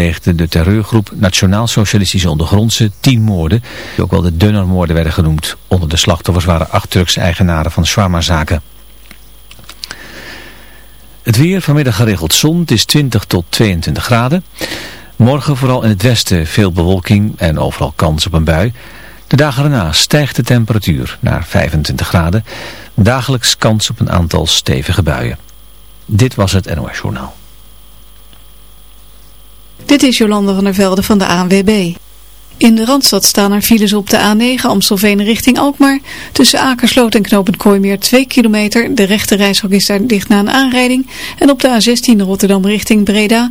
pleegde de terreurgroep Nationaal Socialistische Ondergrondse tien moorden, die ook wel de Dunnermoorden werden genoemd. Onder de slachtoffers waren acht Turkse eigenaren van shawarma-zaken. Het weer, vanmiddag geregeld zon, het is 20 tot 22 graden. Morgen vooral in het westen veel bewolking en overal kans op een bui. De dagen erna stijgt de temperatuur naar 25 graden. Dagelijks kans op een aantal stevige buien. Dit was het NOS Journaal. Dit is Jolande van der Velde van de ANWB. In de Randstad staan er files op de A9 Amstelveen richting Alkmaar. Tussen Akersloot en Knopend Kooimeer 2 kilometer. De rechte reishok is daar dicht na een aanrijding. En op de A16 Rotterdam richting Breda.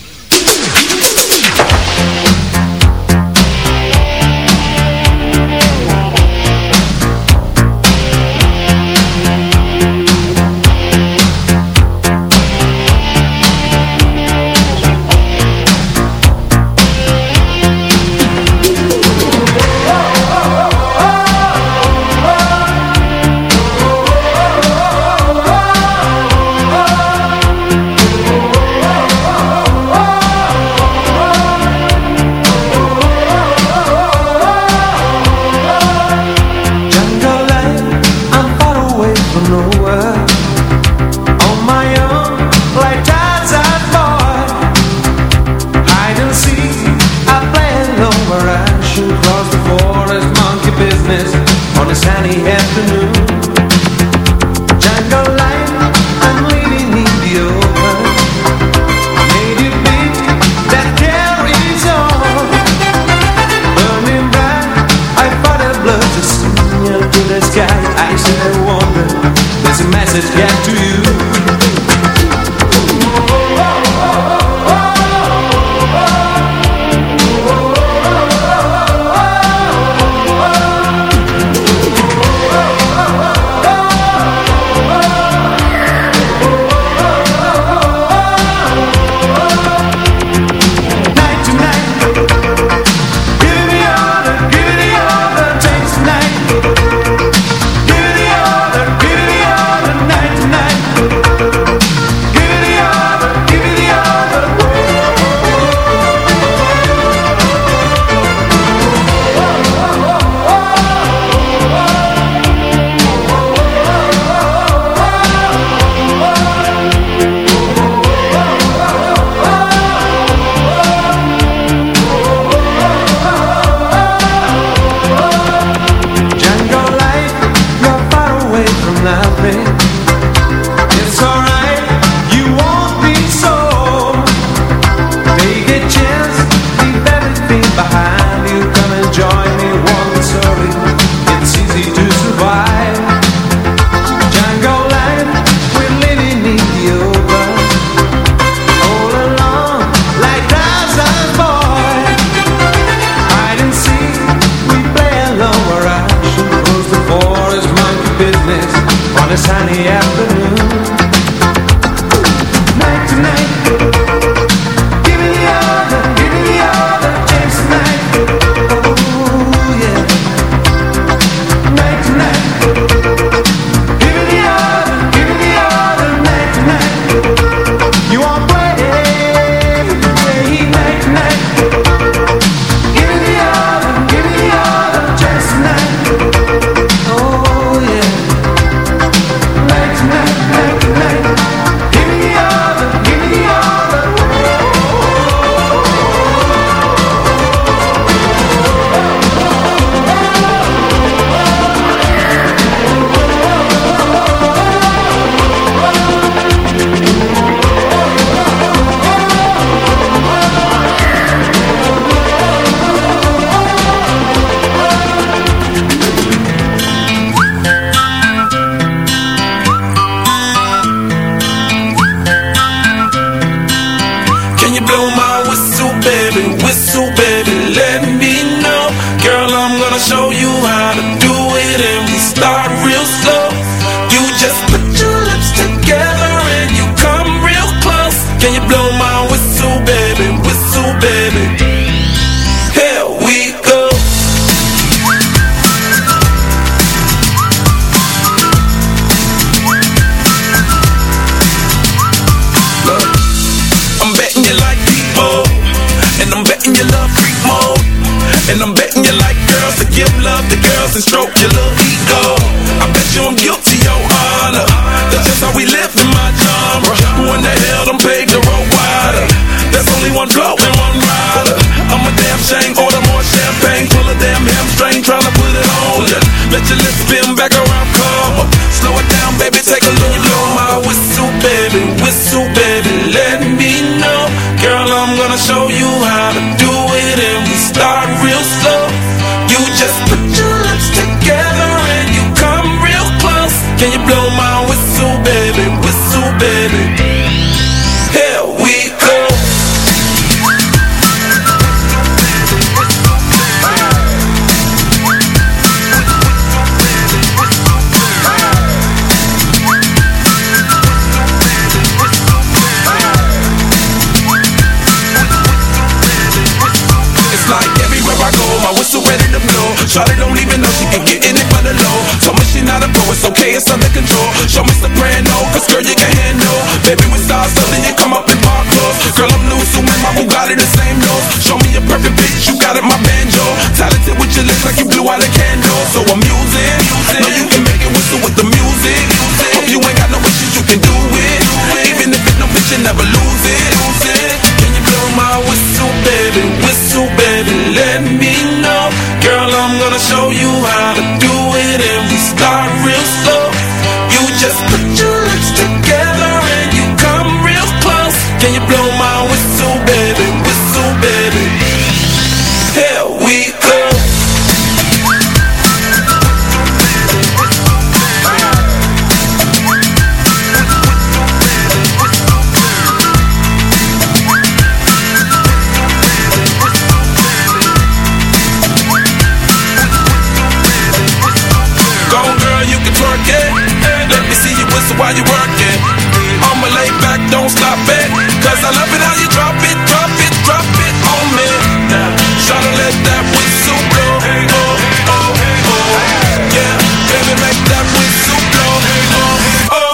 How to do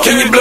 Can you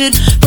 should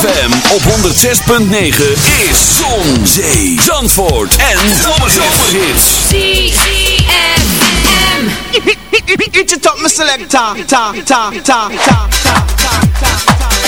ZFM op 106.9 is Zon, Zee, Zandvoort en Zomerhits. ZFM. Get your top, my selector. Ta, ta, ta, ta, ta, ta, ta. way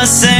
the sand.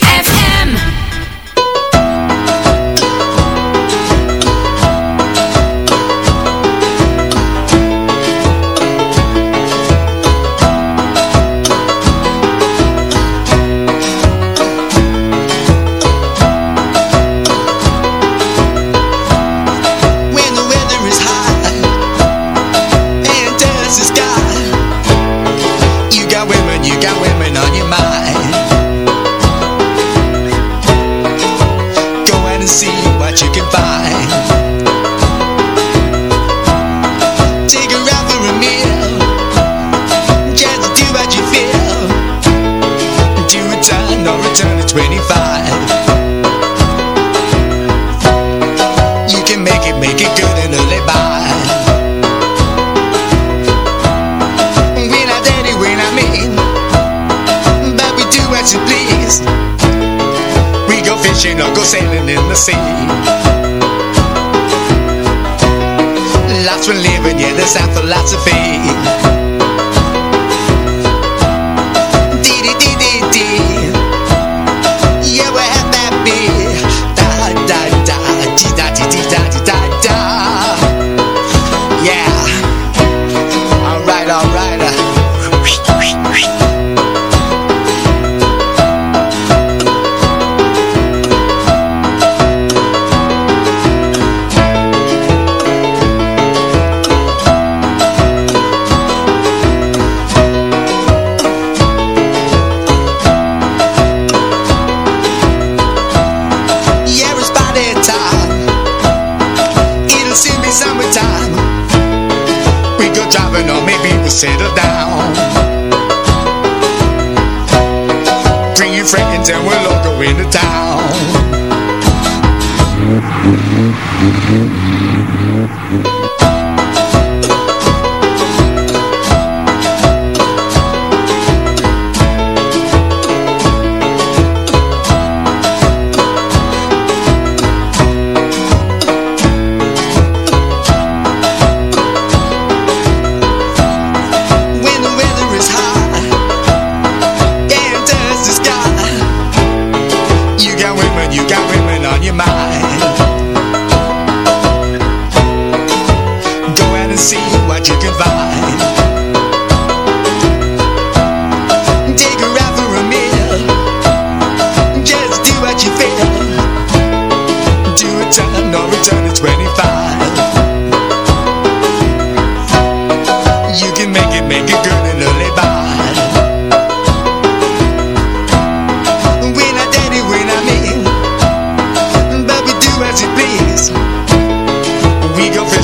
that's living, yeah, that's our philosophy.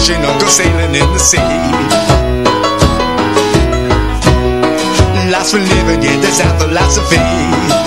vision of go sailing in the sea. Last will living get, that's our philosophy.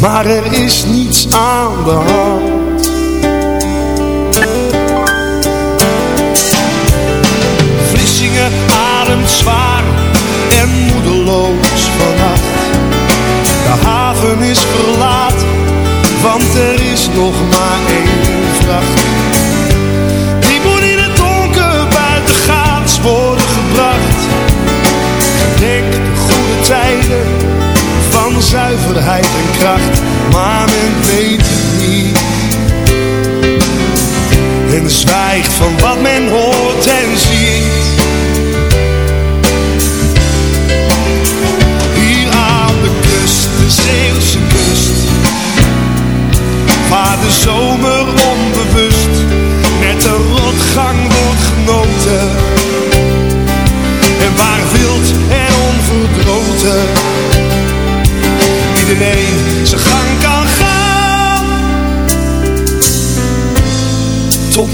Maar er is niets aan de hand. Vlissingen ademt zwaar en moedeloos vannacht. De haven is verlaat, want er is nog maar één vracht. Zuiverheid en kracht, maar men weet het niet. En zwijgt van wat men hoort en ziet. Hier aan de kust, de Zeeuwse kust. Waar de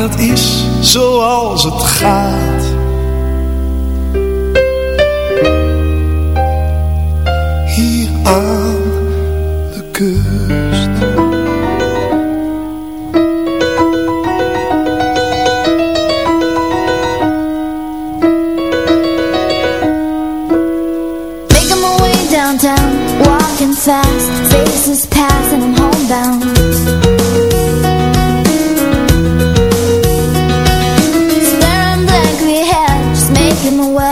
dat is zoals het gaat. Hier aan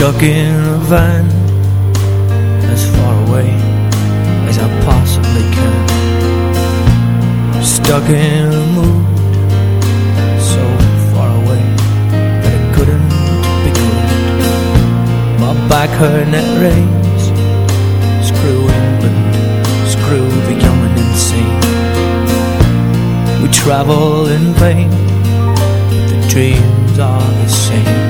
Stuck in a van as far away as I possibly can. Stuck in a mood so far away that it couldn't be good. My back hurt and it rains. Screw England, screw the young and insane. We travel in vain, the dreams are the same.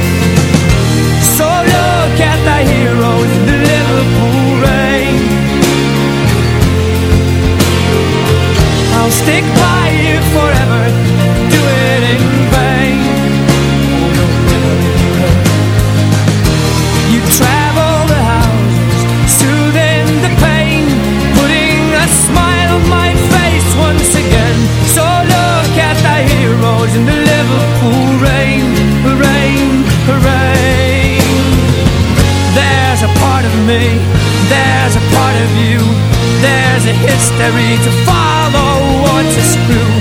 a to follow or to screw.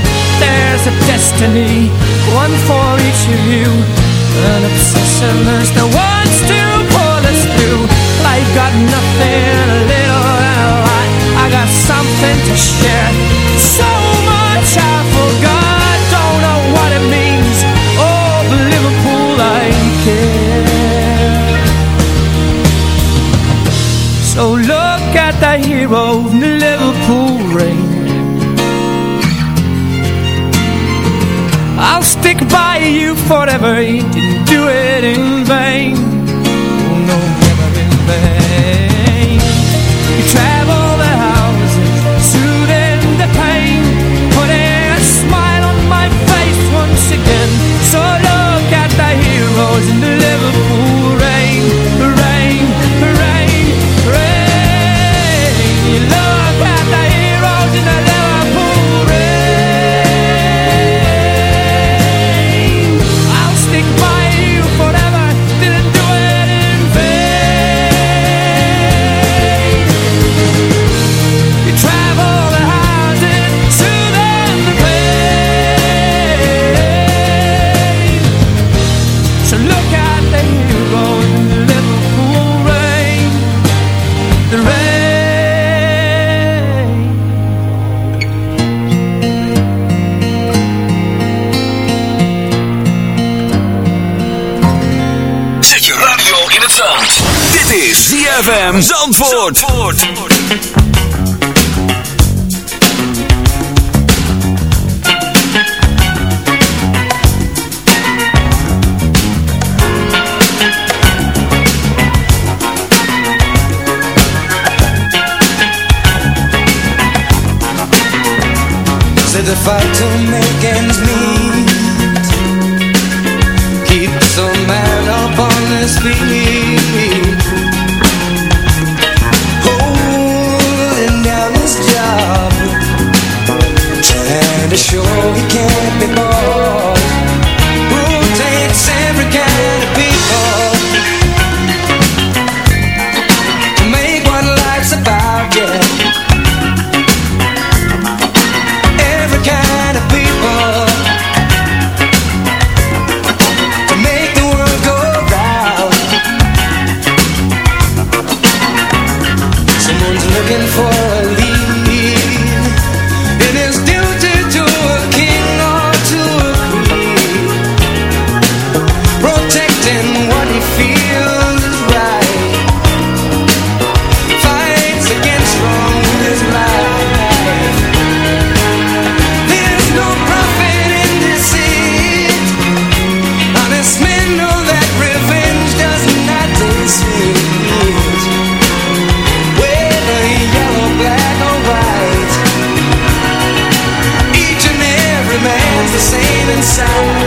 There's a destiny, one for each of you, an obsession that's the wants to pull us through. Life got nothing, a little and a lot. I got something to share. whatever you ZFM Zandvoort. Zandvoort. the fight to make ends meet Keeps a man up on his feet he can't the same inside.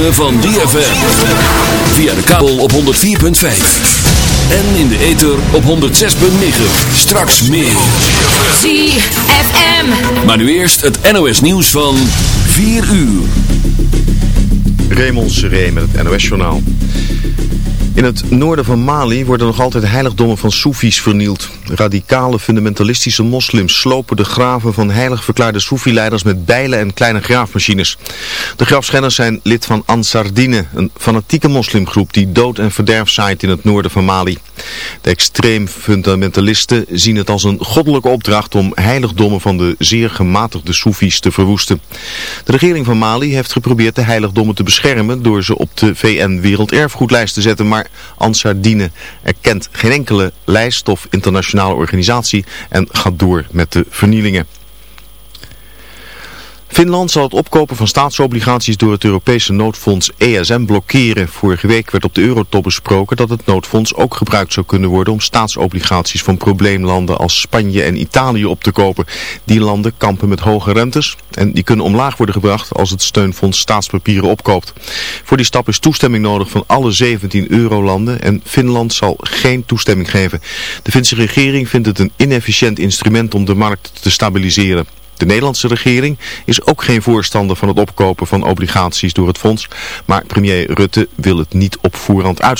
Ritme van DFM. Via de kabel op 104.5. En in de ether op 106.9. Straks meer. ZFM. Maar nu eerst het NOS nieuws van 4 uur. Raymond Seré met het NOS-journaal. In het noorden van Mali worden nog altijd heiligdommen van Soefies vernield. Radicale fundamentalistische moslims slopen de graven van heilig verklaarde Soefi-leiders met bijlen en kleine graafmachines. De grafschenners zijn lid van Ansar Dine, een fanatieke moslimgroep die dood en verderf zaait in het noorden van Mali. De extreem fundamentalisten zien het als een goddelijke opdracht om heiligdommen van de zeer gematigde Soefies te verwoesten. De regering van Mali heeft geprobeerd de heiligdommen te beschermen door ze op de VN Werelderfgoedlijst te zetten, maar Ansar Dine erkent geen enkele lijst of organisatie en gaat door met de vernielingen. Finland zal het opkopen van staatsobligaties door het Europese noodfonds ESM blokkeren. Vorige week werd op de Eurotop besproken dat het noodfonds ook gebruikt zou kunnen worden om staatsobligaties van probleemlanden als Spanje en Italië op te kopen. Die landen kampen met hoge rentes en die kunnen omlaag worden gebracht als het steunfonds staatspapieren opkoopt. Voor die stap is toestemming nodig van alle 17 eurolanden en Finland zal geen toestemming geven. De Finse regering vindt het een inefficiënt instrument om de markt te stabiliseren. De Nederlandse regering is ook geen voorstander van het opkopen van obligaties door het fonds, maar premier Rutte wil het niet op voorhand uitsluiten.